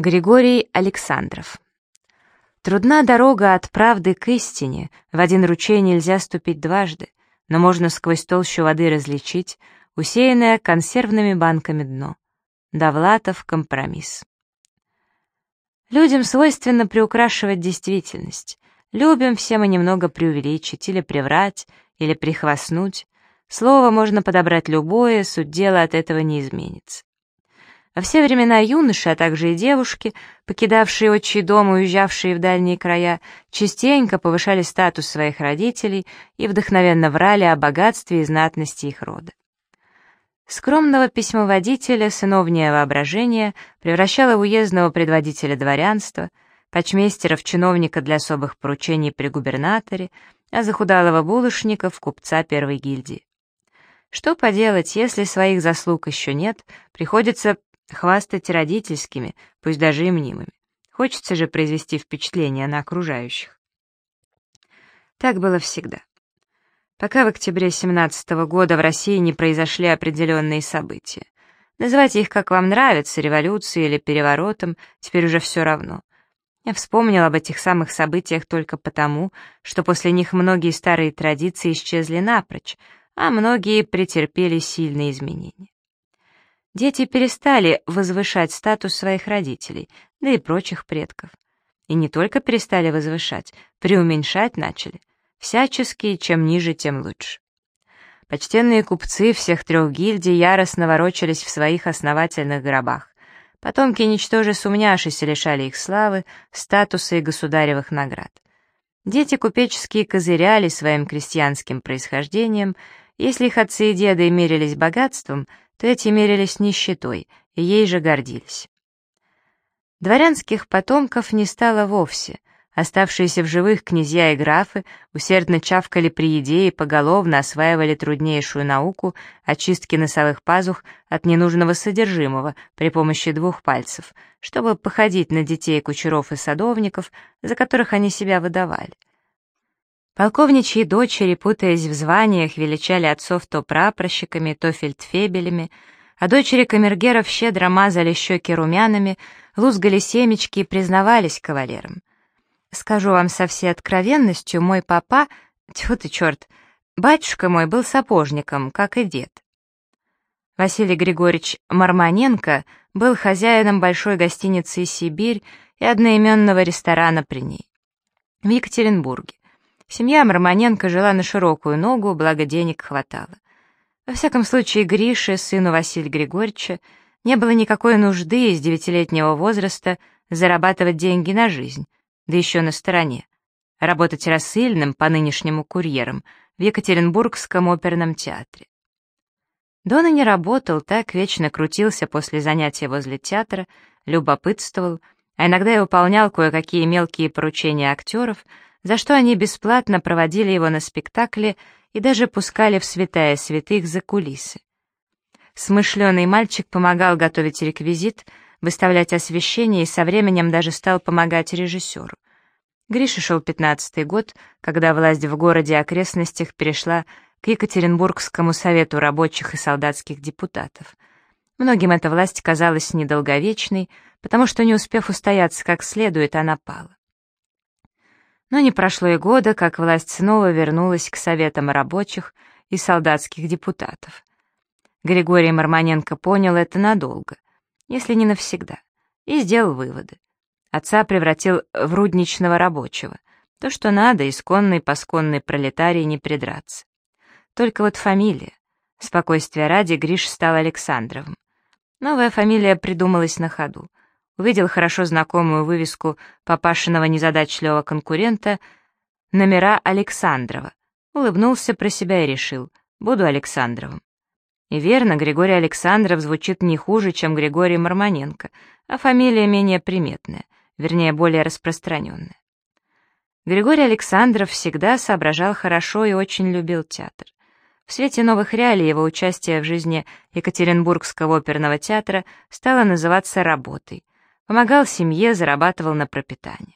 Григорий Александров. Трудна дорога от правды к истине, в один ручей нельзя ступить дважды, но можно сквозь толщу воды различить усеянное консервными банками дно. Довлатов компромисс. Людям свойственно приукрашивать действительность. Любим все мы немного преувеличить или приврать, или прихвастнуть. Слово можно подобрать любое, суть дела от этого не изменится. Во все времена юноши, а также и девушки, покидавшие отчий дом и уезжавшие в дальние края, частенько повышали статус своих родителей и вдохновенно врали о богатстве и знатности их рода. Скромного письмоводителя сыновнее воображение превращало в уездного предводителя дворянства, почмейстера в чиновника для особых поручений при губернаторе, а захудалого булочника в купца первой гильдии. Что поделать, если своих заслуг еще нет, приходится хвастать родительскими, пусть даже и мнимыми. Хочется же произвести впечатление на окружающих. Так было всегда. Пока в октябре 17 -го года в России не произошли определенные события. Называйте их как вам нравится, революцией или переворотом, теперь уже все равно. Я вспомнил об этих самых событиях только потому, что после них многие старые традиции исчезли напрочь, а многие претерпели сильные изменения. Дети перестали возвышать статус своих родителей, да и прочих предков. И не только перестали возвышать, преуменьшать начали. Всячески, чем ниже, тем лучше. Почтенные купцы всех трех гильдий яростно ворочались в своих основательных гробах. Потомки, ничтоже сумняшися, лишали их славы, статуса и государевых наград. Дети купеческие козыряли своим крестьянским происхождением, если их отцы и деды мерились богатством, то эти мерились нищетой, и ей же гордились. Дворянских потомков не стало вовсе. Оставшиеся в живых князья и графы усердно чавкали при еде и поголовно осваивали труднейшую науку очистки носовых пазух от ненужного содержимого при помощи двух пальцев, чтобы походить на детей кучеров и садовников, за которых они себя выдавали. Полковничьи дочери, путаясь в званиях, величали отцов то прапорщиками, то фельдфебелями, а дочери камергеров щедро мазали щеки румянами, лузгали семечки и признавались кавалерам. Скажу вам со всей откровенностью, мой папа, тьфу ты черт, батюшка мой был сапожником, как и дед. Василий Григорьевич Марманенко был хозяином большой гостиницы «Сибирь» и одноименного ресторана при ней. В Екатеринбурге. Семья Марманенко жила на широкую ногу, благо денег хватало. Во всяком случае, Грише, сыну Василия Григорьевича, не было никакой нужды из девятилетнего возраста зарабатывать деньги на жизнь, да еще на стороне, работать рассыльным по нынешнему курьерам в Екатеринбургском оперном театре. Дона не работал, так вечно крутился после занятия возле театра, любопытствовал, а иногда и выполнял кое-какие мелкие поручения актеров — за что они бесплатно проводили его на спектакле и даже пускали в святая святых за кулисы. Смышленый мальчик помогал готовить реквизит, выставлять освещение и со временем даже стал помогать режиссеру. Гриша шел пятнадцатый год, когда власть в городе и окрестностях перешла к Екатеринбургскому совету рабочих и солдатских депутатов. Многим эта власть казалась недолговечной, потому что, не успев устояться как следует, она пала. Но не прошло и года, как власть снова вернулась к советам рабочих и солдатских депутатов. Григорий Марманенко понял это надолго, если не навсегда, и сделал выводы. Отца превратил в рудничного рабочего. То, что надо, исконный посконный пролетарий не придраться. Только вот фамилия. Спокойствия ради Гриш стал Александровым. Новая фамилия придумалась на ходу увидел хорошо знакомую вывеску папашиного незадачливого конкурента номера Александрова, улыбнулся про себя и решил, буду Александровым. И верно, Григорий Александров звучит не хуже, чем Григорий Марманенко, а фамилия менее приметная, вернее, более распространенная. Григорий Александров всегда соображал хорошо и очень любил театр. В свете новых реалий его участие в жизни Екатеринбургского оперного театра стало называться работой, помогал семье, зарабатывал на пропитание.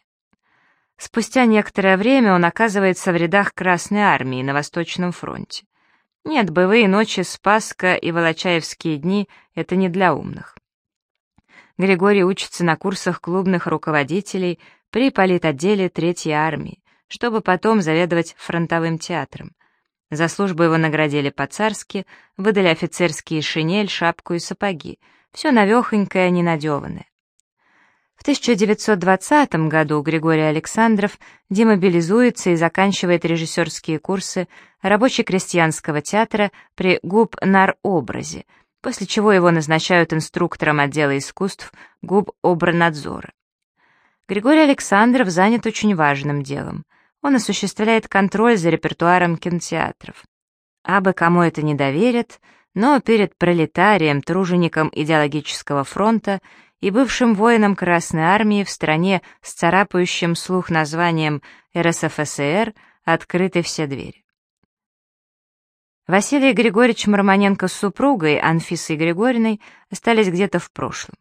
Спустя некоторое время он оказывается в рядах Красной Армии на Восточном фронте. Нет, боевые ночи, Спаска и Волочаевские дни — это не для умных. Григорий учится на курсах клубных руководителей при политотделе Третьей армии, чтобы потом заведовать фронтовым театром. За службу его наградили по-царски, выдали офицерские шинель, шапку и сапоги. Все навехонькое, ненадеванное. В 1920 году Григорий Александров демобилизуется и заканчивает режиссерские курсы рабоче-крестьянского театра при ГУБ-Нар-Образе, после чего его назначают инструктором отдела искусств ГУБ-Обранадзора. Григорий Александров занят очень важным делом. Он осуществляет контроль за репертуаром кинотеатров. Абы кому это не доверят, но перед пролетарием, тружеником идеологического фронта и бывшим воином Красной Армии в стране с царапающим слух названием РСФСР открыты все двери. Василий Григорьевич Мармоненко с супругой Анфисой Григорьевной остались где-то в прошлом.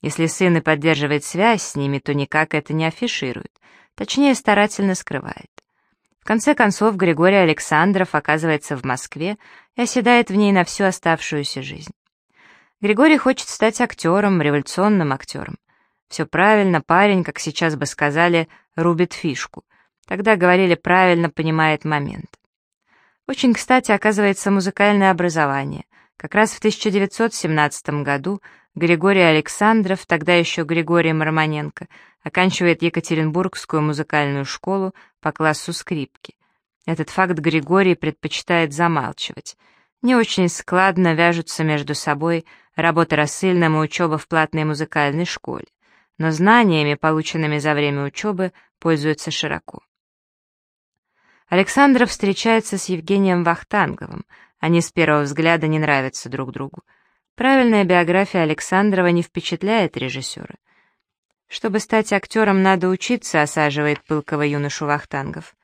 Если сын и поддерживает связь с ними, то никак это не афиширует, точнее старательно скрывает. В конце концов, Григорий Александров оказывается в Москве и оседает в ней на всю оставшуюся жизнь. Григорий хочет стать актером, революционным актером. Все правильно, парень, как сейчас бы сказали, рубит фишку. Тогда говорили правильно, понимает момент. Очень кстати оказывается музыкальное образование. Как раз в 1917 году Григорий Александров, тогда еще Григорий Мармоненко, оканчивает Екатеринбургскую музыкальную школу по классу скрипки. Этот факт Григорий предпочитает замалчивать. Не очень складно вяжутся между собой работа рассыльным и учеба в платной музыкальной школе, но знаниями, полученными за время учебы, пользуются широко. Александров встречается с Евгением Вахтанговым, они с первого взгляда не нравятся друг другу. Правильная биография Александрова не впечатляет режиссера. Чтобы стать актером, надо учиться, осаживает пылкого юношу Вахтангов.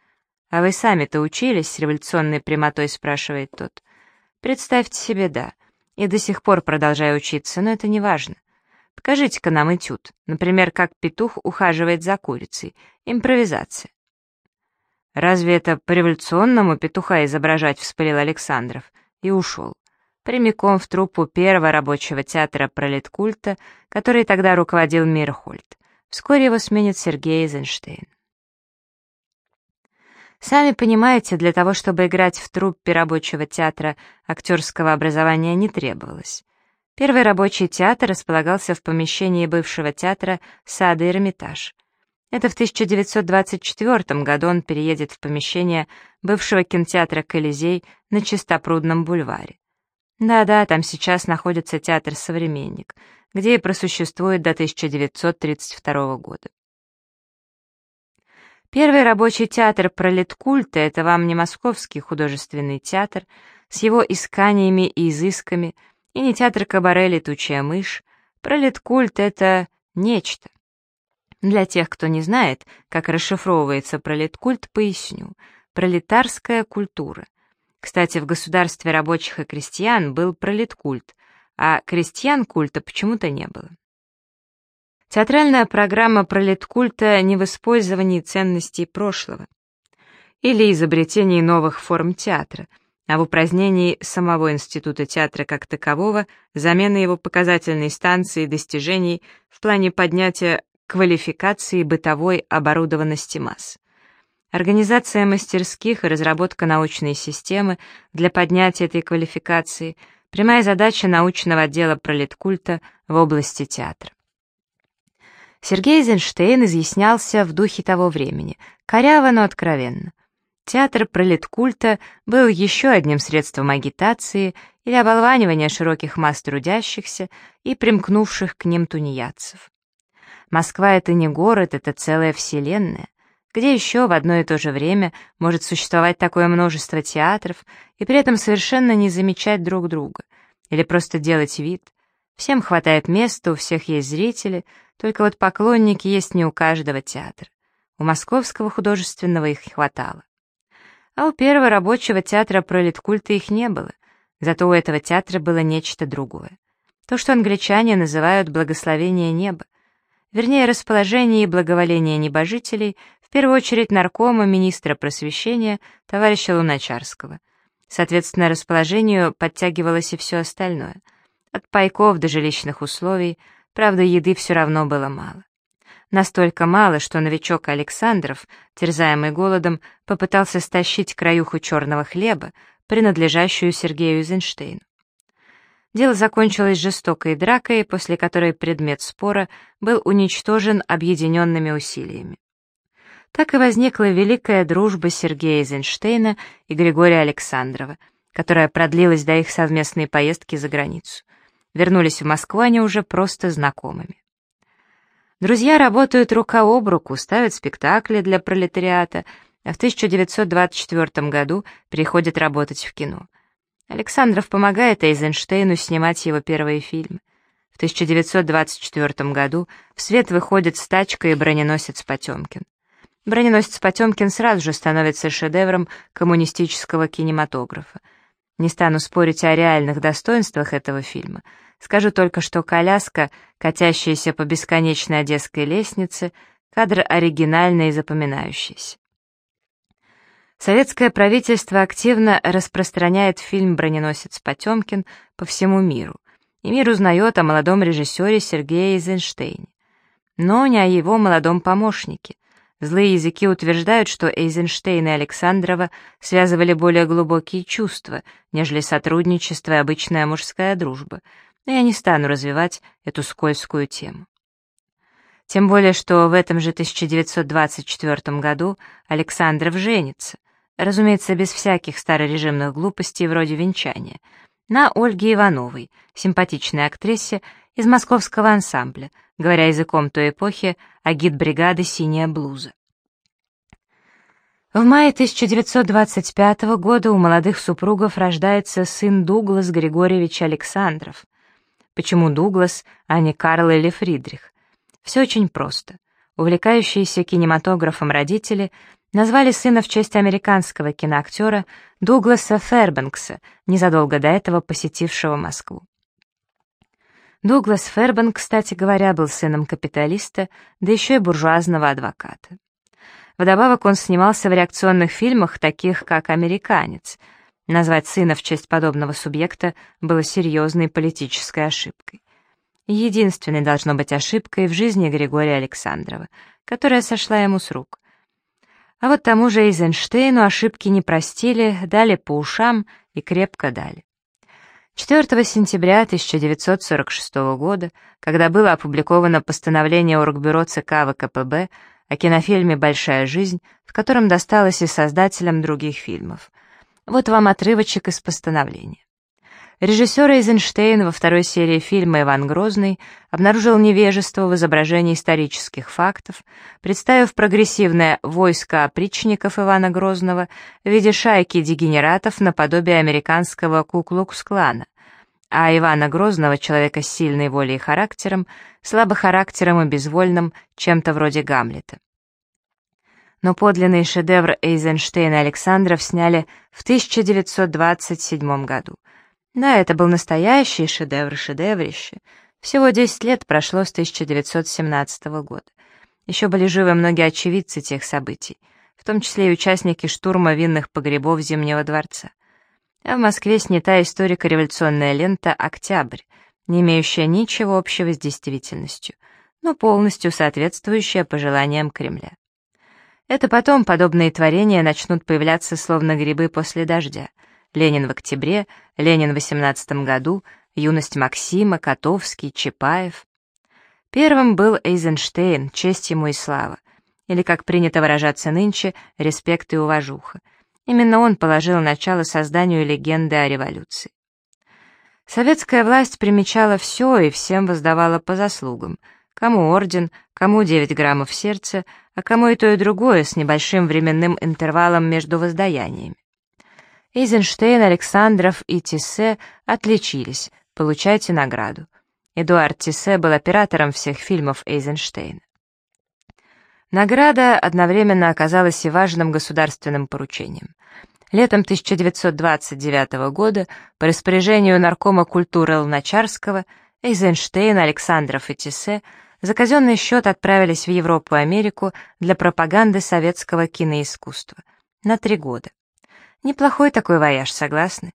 «А вы сами-то учились?» — с революционной прямотой спрашивает тот. «Представьте себе, да и до сих пор продолжаю учиться, но это не важно. Покажите-ка нам этюд, например, как петух ухаживает за курицей. Импровизация. Разве это по-революционному петуха изображать, вспылил Александров и ушел. Прямиком в труппу первого рабочего театра пролеткульта, который тогда руководил Мирхольд. Вскоре его сменит Сергей Эйзенштейн. Сами понимаете, для того, чтобы играть в труппе рабочего театра, актерского образования не требовалось. Первый рабочий театр располагался в помещении бывшего театра «Сада Эрмитаж». Это в 1924 году он переедет в помещение бывшего кинотеатра «Колизей» на Чистопрудном бульваре. Да-да, там сейчас находится театр «Современник», где и просуществует до 1932 года. Первый рабочий театр пролеткульта — это вам не московский художественный театр с его исканиями и изысками, и не театр кабаре «Летучая мышь». Пролеткульт — это нечто. Для тех, кто не знает, как расшифровывается пролеткульт, поясню. Пролетарская культура. Кстати, в государстве рабочих и крестьян был пролеткульт, а крестьян культа почему-то не было. Театральная программа пролеткульта не в использовании ценностей прошлого или изобретении новых форм театра, а в упразднении самого института театра как такового, замены его показательной станции достижений в плане поднятия квалификации бытовой оборудованности масс. Организация мастерских и разработка научной системы для поднятия этой квалификации – прямая задача научного отдела пролеткульта в области театра. Сергей Эйзенштейн изъяснялся в духе того времени, коряво, но откровенно. Театр пролеткульта был еще одним средством агитации или оболванивания широких масс трудящихся и примкнувших к ним тунеядцев. Москва — это не город, это целая вселенная. Где еще в одно и то же время может существовать такое множество театров и при этом совершенно не замечать друг друга? Или просто делать вид? Всем хватает места, у всех есть зрители — только вот поклонники есть не у каждого театра. У Московского художественного их хватало. А у первого рабочего театра пролеткульта их не было. Зато у этого театра было нечто другое. То, что англичане называют благословение неба. Вернее, расположение и благоволение небожителей, в первую очередь наркома, министра просвещения, товарища Луначарского. Соответственно, расположению подтягивалось и все остальное. От пайков до жилищных условий — правда, еды все равно было мало. Настолько мало, что новичок Александров, терзаемый голодом, попытался стащить краюху черного хлеба, принадлежащую Сергею Эйзенштейну. Дело закончилось жестокой дракой, после которой предмет спора был уничтожен объединенными усилиями. Так и возникла великая дружба Сергея Эйзенштейна и Григория Александрова, которая продлилась до их совместной поездки за границу. Вернулись в Москву они уже просто знакомыми. Друзья работают рука об руку, ставят спектакли для пролетариата, а в 1924 году приходят работать в кино. Александров помогает Эйзенштейну снимать его первые фильмы. В 1924 году в свет выходит «Стачка» и «Броненосец Потемкин». «Броненосец Потемкин» сразу же становится шедевром коммунистического кинематографа. Не стану спорить о реальных достоинствах этого фильма. Скажу только, что коляска, катящаяся по бесконечной одесской лестнице, кадр оригинальный и запоминающийся. Советское правительство активно распространяет фильм «Броненосец Потемкин» по всему миру, и мир узнает о молодом режиссере Сергее Эйзенштейне. Но не о его молодом помощнике. Злые языки утверждают, что Эйзенштейн и Александрова связывали более глубокие чувства, нежели сотрудничество и обычная мужская дружба, но я не стану развивать эту скользкую тему. Тем более, что в этом же 1924 году Александров женится, разумеется, без всяких старорежимных глупостей вроде венчания, на Ольге Ивановой, симпатичной актрисе из московского ансамбля, говоря языком той эпохи, агит-бригады «Синяя блуза». В мае 1925 года у молодых супругов рождается сын Дуглас Григорьевич Александров. Почему Дуглас, а не Карл или Фридрих? Все очень просто. Увлекающиеся кинематографом родители назвали сына в честь американского киноактера Дугласа Фербенкса, незадолго до этого посетившего Москву. Дуглас Фербенк, кстати говоря, был сыном капиталиста, да еще и буржуазного адвоката. Вдобавок он снимался в реакционных фильмах, таких как «Американец». Назвать сына в честь подобного субъекта было серьезной политической ошибкой. Единственной должно быть ошибкой в жизни Григория Александрова, которая сошла ему с рук. А вот тому же Эйзенштейну ошибки не простили, дали по ушам и крепко дали. 4 сентября 1946 года, когда было опубликовано постановление Оргбюро ЦК ВКПБ о кинофильме «Большая жизнь», в котором досталось и создателям других фильмов. Вот вам отрывочек из постановления. Режиссер Эйзенштейн во второй серии фильма «Иван Грозный» обнаружил невежество в изображении исторических фактов, представив прогрессивное войско опричников Ивана Грозного в виде шайки дегенератов наподобие американского Куклукс-клана, а Ивана Грозного, человека с сильной волей и характером, слабохарактером и безвольным, чем-то вроде Гамлета. Но подлинный шедевр Эйзенштейна Александров сняли в 1927 году — да, это был настоящий шедевр-шедеврище. Всего 10 лет прошло с 1917 года. Еще были живы многие очевидцы тех событий, в том числе и участники штурма винных погребов Зимнего дворца. А в Москве снята историко-революционная лента «Октябрь», не имеющая ничего общего с действительностью, но полностью соответствующая пожеланиям Кремля. Это потом подобные творения начнут появляться словно грибы после дождя — Ленин в октябре, Ленин в 18 году, юность Максима, Котовский, Чапаев. Первым был Эйзенштейн, честь ему и слава, или, как принято выражаться нынче, респект и уважуха. Именно он положил начало созданию легенды о революции. Советская власть примечала все и всем воздавала по заслугам. Кому орден, кому 9 граммов сердца, а кому и то и другое с небольшим временным интервалом между воздаяниями. Эйзенштейн, Александров и Тиссе отличились, получайте награду. Эдуард Тиссе был оператором всех фильмов Эйзенштейна. Награда одновременно оказалась и важным государственным поручением. Летом 1929 года по распоряжению наркома культуры Луначарского Эйзенштейн, Александров и Тиссе за казенный счет отправились в Европу и Америку для пропаганды советского киноискусства на три года. Неплохой такой вояж, согласны?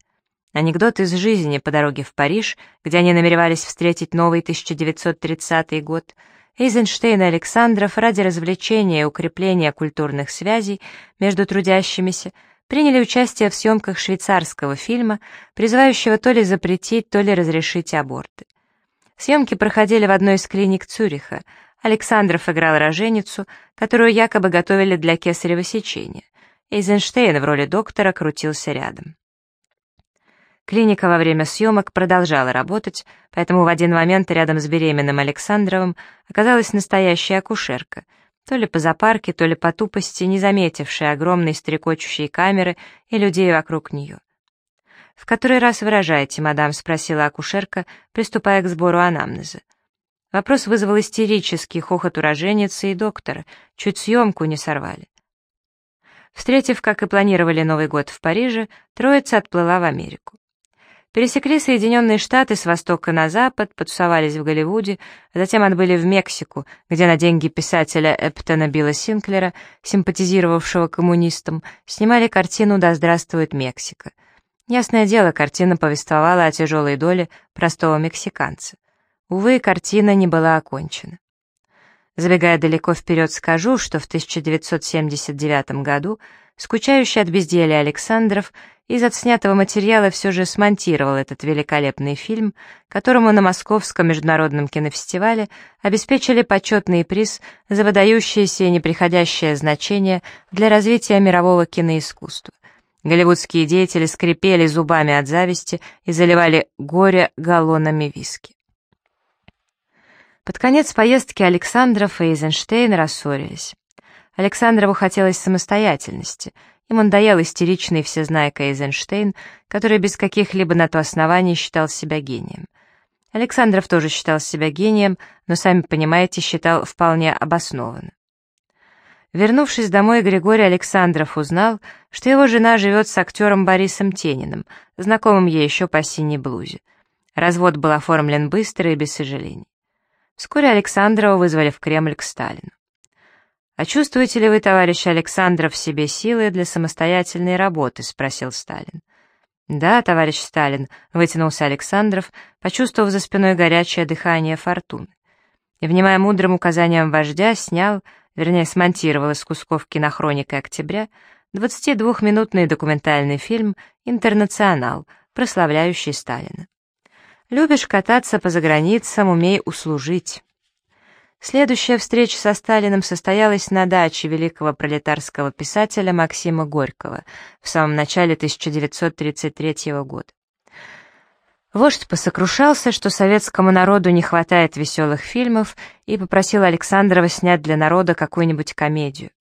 Анекдот из жизни по дороге в Париж, где они намеревались встретить новый 1930 год. Эйзенштейн и Александров ради развлечения и укрепления культурных связей между трудящимися приняли участие в съемках швейцарского фильма, призывающего то ли запретить, то ли разрешить аборты. Съемки проходили в одной из клиник Цюриха. Александров играл роженицу, которую якобы готовили для кесарево сечения. Эйзенштейн в роли доктора крутился рядом. Клиника во время съемок продолжала работать, поэтому в один момент рядом с беременным Александровым оказалась настоящая акушерка, то ли по запарке, то ли по тупости, не заметившая огромной стрекочущей камеры и людей вокруг нее. «В который раз выражаете, мадам?» — спросила акушерка, приступая к сбору анамнеза. Вопрос вызвал истерический хохот уроженицы и доктора, чуть съемку не сорвали. Встретив, как и планировали Новый год в Париже, троица отплыла в Америку. Пересекли Соединенные Штаты с востока на запад, потусовались в Голливуде, затем отбыли в Мексику, где на деньги писателя Эптона Билла Синклера, симпатизировавшего коммунистам, снимали картину «Да здравствует Мексика». Ясное дело, картина повествовала о тяжелой доле простого мексиканца. Увы, картина не была окончена. Забегая далеко вперед, скажу, что в 1979 году скучающий от безделия Александров из отснятого материала все же смонтировал этот великолепный фильм, которому на Московском международном кинофестивале обеспечили почетный приз за выдающееся и неприходящее значение для развития мирового киноискусства. Голливудские деятели скрипели зубами от зависти и заливали горе галлонами виски. Под конец поездки Александров и Эйзенштейн рассорились. Александрову хотелось самостоятельности. Ему надоел истеричный всезнайка Эйзенштейн, который без каких-либо на то оснований считал себя гением. Александров тоже считал себя гением, но, сами понимаете, считал вполне обоснованно. Вернувшись домой, Григорий Александров узнал, что его жена живет с актером Борисом Тениным, знакомым ей еще по синей блузе. Развод был оформлен быстро и без сожалений. Вскоре Александрова вызвали в Кремль к Сталину. «А чувствуете ли вы, товарищ Александров, в себе силы для самостоятельной работы?» — спросил Сталин. «Да, товарищ Сталин», — вытянулся Александров, почувствовав за спиной горячее дыхание фортуны. И, внимая мудрым указаниям вождя, снял, вернее, смонтировал из кусков кинохроника октября 22-минутный документальный фильм «Интернационал», прославляющий Сталина. Любишь кататься по заграницам, умей услужить. Следующая встреча со Сталиным состоялась на даче великого пролетарского писателя Максима Горького в самом начале 1933 года. Вождь посокрушался, что советскому народу не хватает веселых фильмов, и попросил Александрова снять для народа какую-нибудь комедию.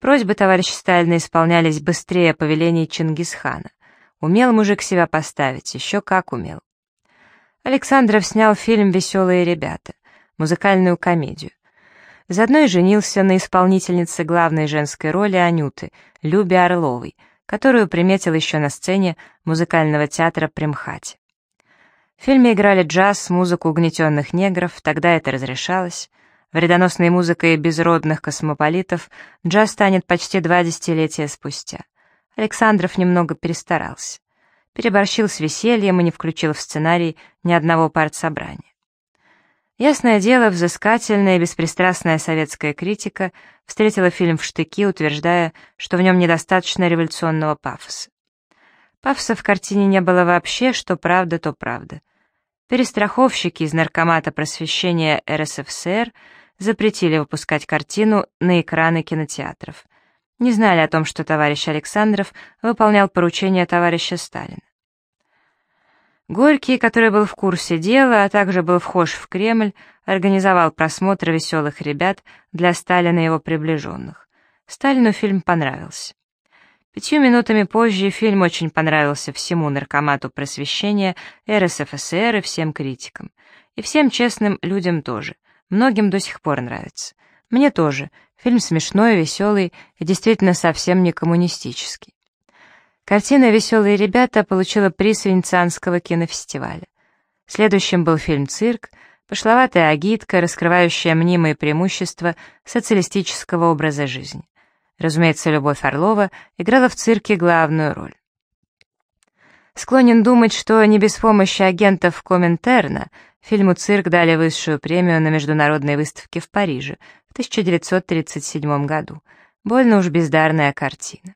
Просьбы товарища Сталина исполнялись быстрее повелений Чингисхана. Умел мужик себя поставить, еще как умел. Александров снял фильм «Веселые ребята», музыкальную комедию. Заодно и женился на исполнительнице главной женской роли Анюты, Любе Орловой, которую приметил еще на сцене музыкального театра при МХАТе. В фильме играли джаз, музыку угнетенных негров, тогда это разрешалось. Вредоносной музыкой безродных космополитов джаз станет почти два десятилетия спустя. Александров немного перестарался переборщил с весельем и не включил в сценарий ни одного партсобрания. Ясное дело, взыскательная и беспристрастная советская критика встретила фильм в штыки, утверждая, что в нем недостаточно революционного пафоса. Пафоса в картине не было вообще, что правда, то правда. Перестраховщики из Наркомата просвещения РСФСР запретили выпускать картину на экраны кинотеатров не знали о том, что товарищ Александров выполнял поручение товарища Сталина. Горький, который был в курсе дела, а также был вхож в Кремль, организовал просмотр «Веселых ребят» для Сталина и его приближенных. Сталину фильм понравился. Пятью минутами позже фильм очень понравился всему наркомату просвещения, РСФСР и всем критикам. И всем честным людям тоже. Многим до сих пор нравится. Мне тоже. Фильм смешной, веселый и действительно совсем не коммунистический. Картина «Веселые ребята» получила приз Венецианского кинофестиваля. Следующим был фильм «Цирк», пошловатая агитка, раскрывающая мнимые преимущества социалистического образа жизни. Разумеется, Любовь Орлова играла в цирке главную роль. Склонен думать, что не без помощи агентов Коминтерна фильму «Цирк» дали высшую премию на международной выставке в Париже в 1937 году. Больно уж бездарная картина.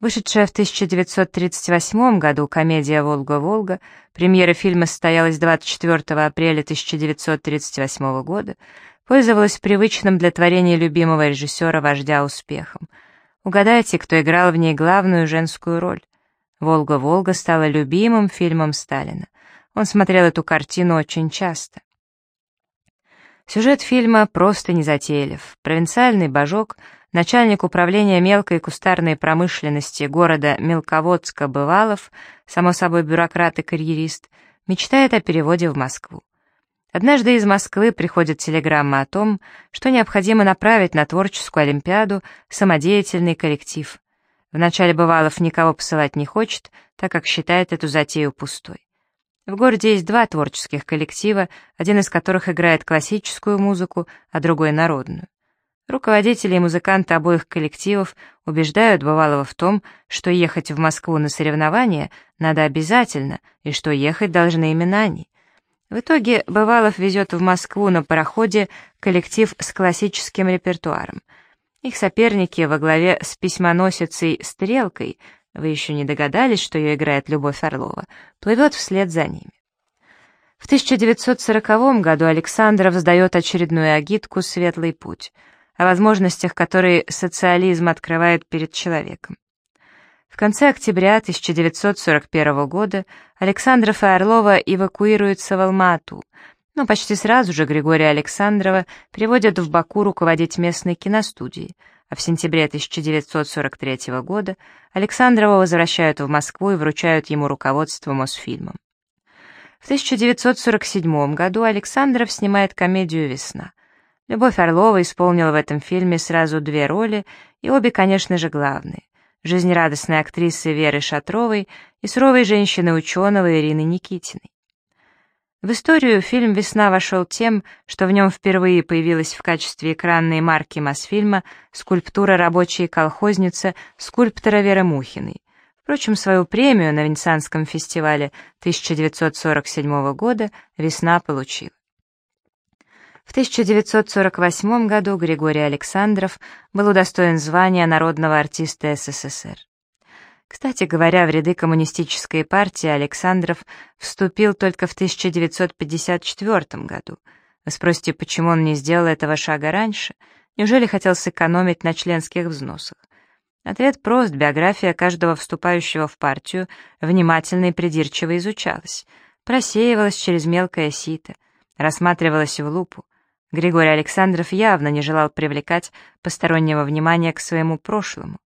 Вышедшая в 1938 году комедия «Волга-Волга», премьера фильма состоялась 24 апреля 1938 года, пользовалась привычным для творения любимого режиссера-вождя успехом. Угадайте, кто играл в ней главную женскую роль. «Волга-Волга» стала любимым фильмом Сталина. Он смотрел эту картину очень часто. Сюжет фильма просто незатейлив. Провинциальный божок, начальник управления мелкой кустарной промышленности города Мелководска-Бывалов, само собой бюрократ и карьерист, мечтает о переводе в Москву. Однажды из Москвы приходит телеграмма о том, что необходимо направить на творческую олимпиаду самодеятельный коллектив. Вначале Бывалов никого посылать не хочет, так как считает эту затею пустой. В городе есть два творческих коллектива, один из которых играет классическую музыку, а другой — народную. Руководители и музыканты обоих коллективов убеждают Бывалова в том, что ехать в Москву на соревнования надо обязательно, и что ехать должны именно они. В итоге Бывалов везет в Москву на пароходе коллектив с классическим репертуаром — их соперники во главе с письмоносицей Стрелкой, вы еще не догадались, что ее играет Любовь Орлова, плывет вслед за ними. В 1940 году Александров сдает очередную агитку «Светлый путь», о возможностях, которые социализм открывает перед человеком. В конце октября 1941 года Александров и Орлова эвакуируются в Алмату, но почти сразу же Григория Александрова переводят в Баку руководить местной киностудией, а в сентябре 1943 года Александрова возвращают в Москву и вручают ему руководство Мосфильмом. В 1947 году Александров снимает комедию «Весна». Любовь Орлова исполнила в этом фильме сразу две роли, и обе, конечно же, главные. Жизнерадостной актрисы Веры Шатровой и суровой женщины-ученого Ирины Никитиной. В историю фильм «Весна» вошел тем, что в нем впервые появилась в качестве экранной марки Мосфильма скульптура рабочей колхозницы скульптора Веры Мухиной. Впрочем, свою премию на Венецианском фестивале 1947 года «Весна» получила. В 1948 году Григорий Александров был удостоен звания народного артиста СССР. Кстати говоря, в ряды коммунистической партии Александров вступил только в 1954 году. Вы спросите, почему он не сделал этого шага раньше? Неужели хотел сэкономить на членских взносах? Ответ прост, биография каждого вступающего в партию внимательно и придирчиво изучалась, просеивалась через мелкое сито, рассматривалась в лупу. Григорий Александров явно не желал привлекать постороннего внимания к своему прошлому.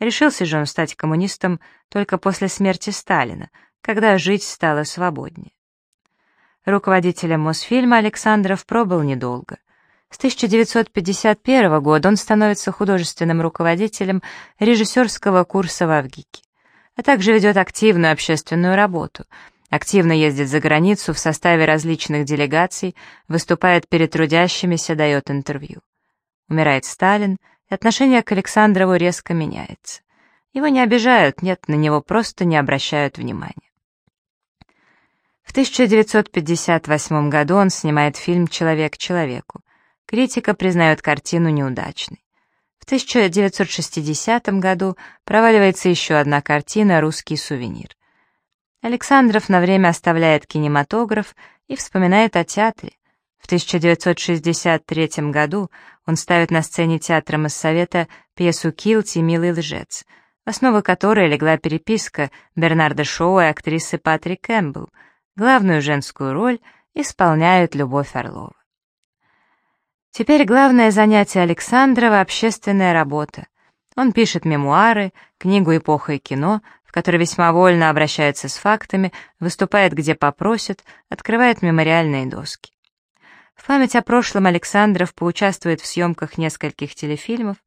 Решился же он стать коммунистом только после смерти Сталина, когда жить стало свободнее. Руководителем Мосфильма Александров пробыл недолго. С 1951 года он становится художественным руководителем режиссерского курса в Авгике, а также ведет активную общественную работу, активно ездит за границу в составе различных делегаций, выступает перед трудящимися, дает интервью. Умирает Сталин, и отношение к Александрову резко меняется. Его не обижают, нет, на него просто не обращают внимания. В 1958 году он снимает фильм «Человек человеку». Критика признает картину неудачной. В 1960 году проваливается еще одна картина «Русский сувенир». Александров на время оставляет кинематограф и вспоминает о театре. В 1963 году он ставит на сцене театра Моссовета пьесу «Килти. Милый лжец», в основу которой легла переписка Бернарда Шоу и актрисы Патрик Кэмпбелл. Главную женскую роль исполняет Любовь Орлова. Теперь главное занятие Александрова — общественная работа. Он пишет мемуары, книгу «Эпоха и кино», в которой весьма вольно обращается с фактами, выступает где попросят, открывает мемориальные доски. В память о прошлом Александров поучаствует в съемках нескольких телефильмов,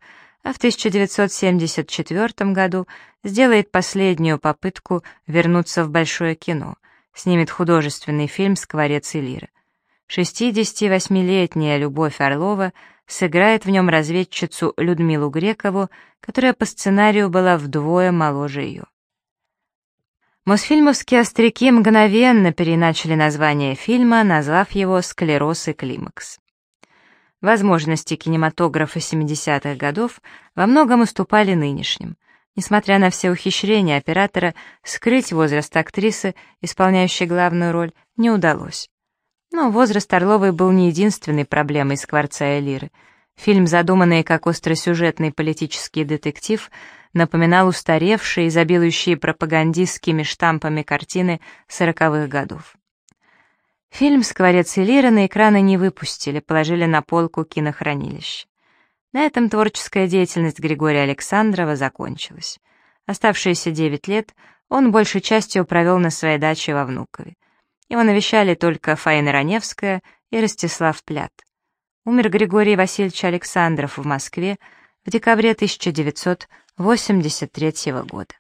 а в 1974 году сделает последнюю попытку вернуться в большое кино, снимет художественный фильм «Скворец и лира». 68-летняя Любовь Орлова сыграет в нем разведчицу Людмилу Грекову, которая по сценарию была вдвое моложе ее. Мосфильмовские остряки мгновенно переначали название фильма, назвав его «Склероз и климакс». Возможности кинематографа 70-х годов во многом уступали нынешним. Несмотря на все ухищрения оператора, скрыть возраст актрисы, исполняющей главную роль, не удалось. Но возраст Орловой был не единственной проблемой «Скворца и лиры». Фильм, задуманный как остросюжетный политический детектив, напоминал устаревшие, изобилующие пропагандистскими штампами картины сороковых годов. Фильм «Скворец и лира» на экраны не выпустили, положили на полку кинохранилища. На этом творческая деятельность Григория Александрова закончилась. Оставшиеся девять лет он большей частью провел на своей даче во Внукове. Его навещали только Фаина Раневская и Ростислав Плят. Умер Григорий Васильевич Александров в Москве в декабре 1983 года.